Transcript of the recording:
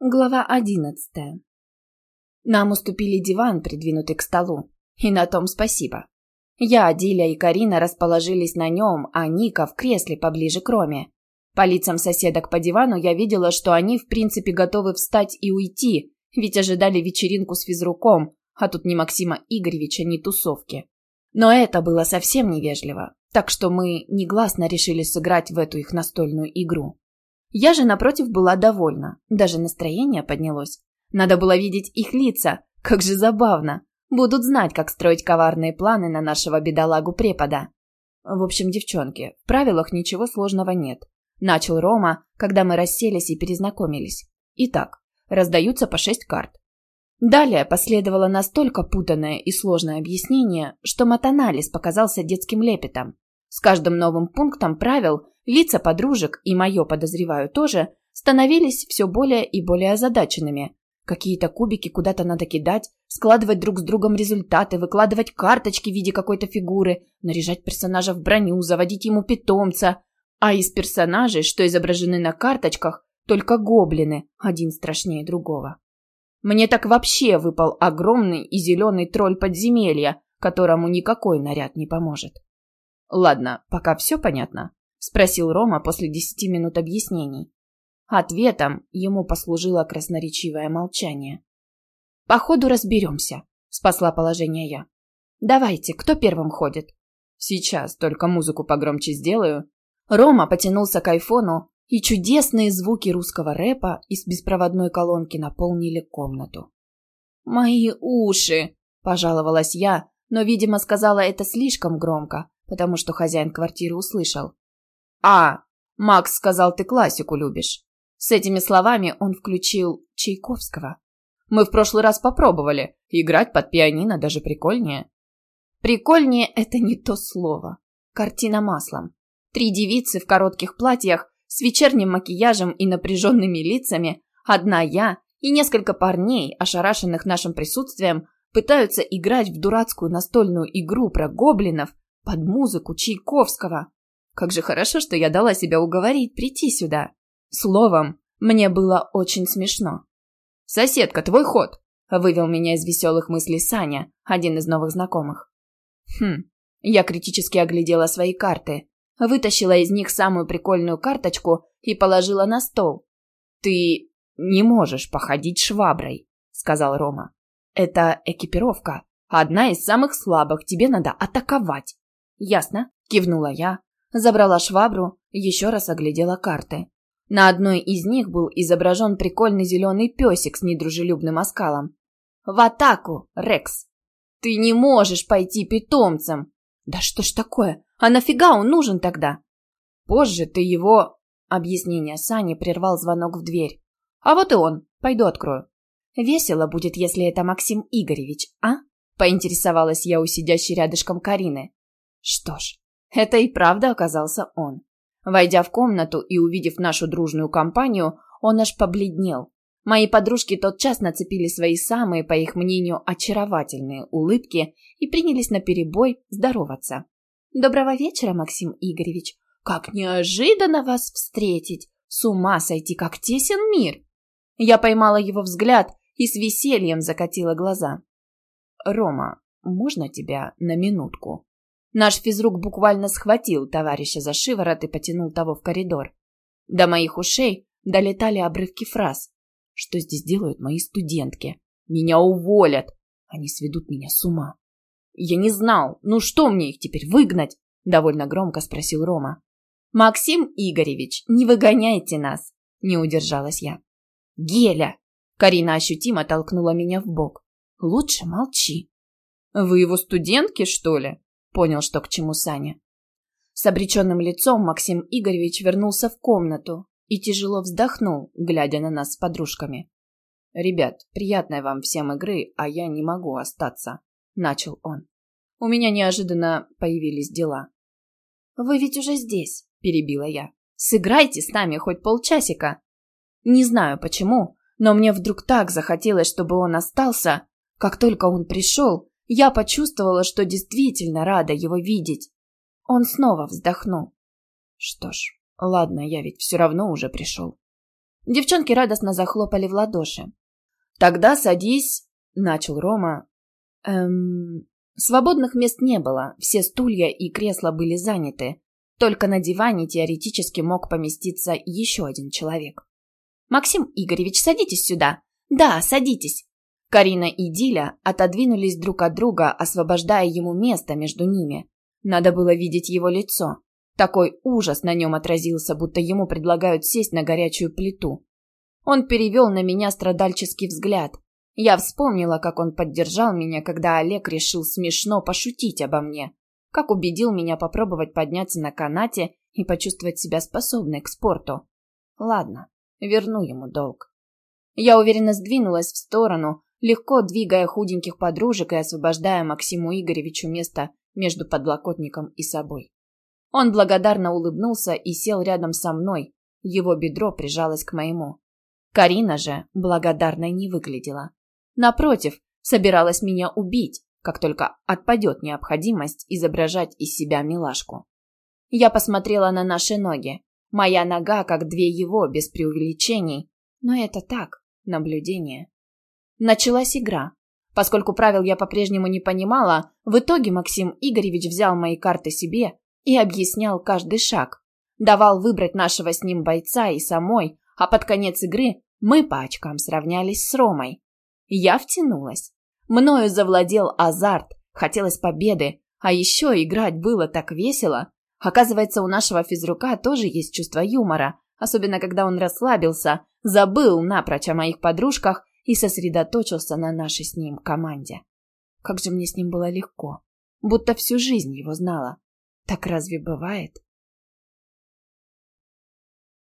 Глава одиннадцатая. Нам уступили диван, придвинутый к столу. И на том спасибо. Я, Диля и Карина расположились на нем, а Ника в кресле поближе к Роме. По лицам соседок по дивану я видела, что они в принципе готовы встать и уйти, ведь ожидали вечеринку с физруком, а тут ни Максима Игоревича, ни тусовки. Но это было совсем невежливо, так что мы негласно решили сыграть в эту их настольную игру. Я же, напротив, была довольна. Даже настроение поднялось. Надо было видеть их лица. Как же забавно. Будут знать, как строить коварные планы на нашего бедолагу-препода. В общем, девчонки, в правилах ничего сложного нет. Начал Рома, когда мы расселись и перезнакомились. Итак, раздаются по шесть карт. Далее последовало настолько путанное и сложное объяснение, что матанализ показался детским лепетом. С каждым новым пунктом правил лица подружек, и мое подозреваю тоже, становились все более и более озадаченными. Какие-то кубики куда-то надо кидать, складывать друг с другом результаты, выкладывать карточки в виде какой-то фигуры, наряжать персонажа в броню, заводить ему питомца. А из персонажей, что изображены на карточках, только гоблины, один страшнее другого. Мне так вообще выпал огромный и зеленый тролль подземелья, которому никакой наряд не поможет. «Ладно, пока все понятно?» – спросил Рома после десяти минут объяснений. Ответом ему послужило красноречивое молчание. «Походу разберемся», – спасла положение я. «Давайте, кто первым ходит?» «Сейчас, только музыку погромче сделаю». Рома потянулся к айфону, и чудесные звуки русского рэпа из беспроводной колонки наполнили комнату. «Мои уши!» – пожаловалась я, но, видимо, сказала это слишком громко, потому что хозяин квартиры услышал. «А, Макс сказал, ты классику любишь». С этими словами он включил Чайковского. «Мы в прошлый раз попробовали. Играть под пианино даже прикольнее». «Прикольнее – это не то слово. Картина маслом. Три девицы в коротких платьях с вечерним макияжем и напряженными лицами, одна я и несколько парней, ошарашенных нашим присутствием, пытаются играть в дурацкую настольную игру про гоблинов под музыку Чайковского. Как же хорошо, что я дала себя уговорить прийти сюда. Словом, мне было очень смешно. «Соседка, твой ход!» – вывел меня из веселых мыслей Саня, один из новых знакомых. Хм, я критически оглядела свои карты, вытащила из них самую прикольную карточку и положила на стол. «Ты не можешь походить шваброй», – сказал Рома. «Это экипировка. Одна из самых слабых, тебе надо атаковать. «Ясно», – кивнула я, забрала швабру, еще раз оглядела карты. На одной из них был изображен прикольный зеленый песик с недружелюбным оскалом. «В атаку, Рекс!» «Ты не можешь пойти питомцем!» «Да что ж такое? А нафига он нужен тогда?» «Позже ты его...» Объяснение Сани прервал звонок в дверь. «А вот и он. Пойду открою». «Весело будет, если это Максим Игоревич, а?» Поинтересовалась я у сидящей рядышком Карины. Что ж, это и правда оказался он. Войдя в комнату и увидев нашу дружную компанию, он аж побледнел. Мои подружки тотчас нацепили свои самые, по их мнению, очаровательные улыбки и принялись наперебой здороваться. «Доброго вечера, Максим Игоревич! Как неожиданно вас встретить! С ума сойти, как тесен мир!» Я поймала его взгляд и с весельем закатила глаза. «Рома, можно тебя на минутку?» Наш физрук буквально схватил товарища за шиворот и потянул того в коридор. До моих ушей долетали обрывки фраз. Что здесь делают мои студентки? Меня уволят. Они сведут меня с ума. Я не знал. Ну что мне их теперь выгнать? Довольно громко спросил Рома. Максим Игоревич, не выгоняйте нас. Не удержалась я. Геля! Карина ощутимо толкнула меня в бок. Лучше молчи. Вы его студентки, что ли? Понял, что к чему Саня. С обреченным лицом Максим Игоревич вернулся в комнату и тяжело вздохнул, глядя на нас с подружками. «Ребят, приятной вам всем игры, а я не могу остаться», — начал он. «У меня неожиданно появились дела». «Вы ведь уже здесь», — перебила я. «Сыграйте с нами хоть полчасика». Не знаю почему, но мне вдруг так захотелось, чтобы он остался. Как только он пришел, я почувствовала, что действительно рада его видеть. Он снова вздохнул. Что ж, ладно, я ведь все равно уже пришел. Девчонки радостно захлопали в ладоши. «Тогда садись», — начал Рома. «Эм...» Свободных мест не было, все стулья и кресла были заняты. Только на диване теоретически мог поместиться еще один человек. «Максим Игоревич, садитесь сюда!» «Да, садитесь!» Карина и Диля отодвинулись друг от друга, освобождая ему место между ними. Надо было видеть его лицо. Такой ужас на нем отразился, будто ему предлагают сесть на горячую плиту. Он перевел на меня страдальческий взгляд. Я вспомнила, как он поддержал меня, когда Олег решил смешно пошутить обо мне. Как убедил меня попробовать подняться на канате и почувствовать себя способной к спорту. Ладно, верну ему долг. Я уверенно сдвинулась в сторону, легко двигая худеньких подружек и освобождая Максиму Игоревичу место между подлокотником и собой. Он благодарно улыбнулся и сел рядом со мной, его бедро прижалось к моему. Карина же благодарной не выглядела. Напротив, собиралась меня убить, как только отпадет необходимость изображать из себя милашку. Я посмотрела на наши ноги. Моя нога, как две его, без преувеличений. Но это так, наблюдение. Началась игра. Поскольку правил я по-прежнему не понимала, в итоге Максим Игоревич взял мои карты себе и объяснял каждый шаг. Давал выбрать нашего с ним бойца и самой, а под конец игры мы по очкам сравнялись с Ромой. Я втянулась. Мною завладел азарт, хотелось победы, а еще играть было так весело. Оказывается, у нашего физрука тоже есть чувство юмора, особенно когда он расслабился, забыл напрочь о моих подружках и сосредоточился на нашей с ним команде. Как же мне с ним было легко, будто всю жизнь его знала. Так разве бывает?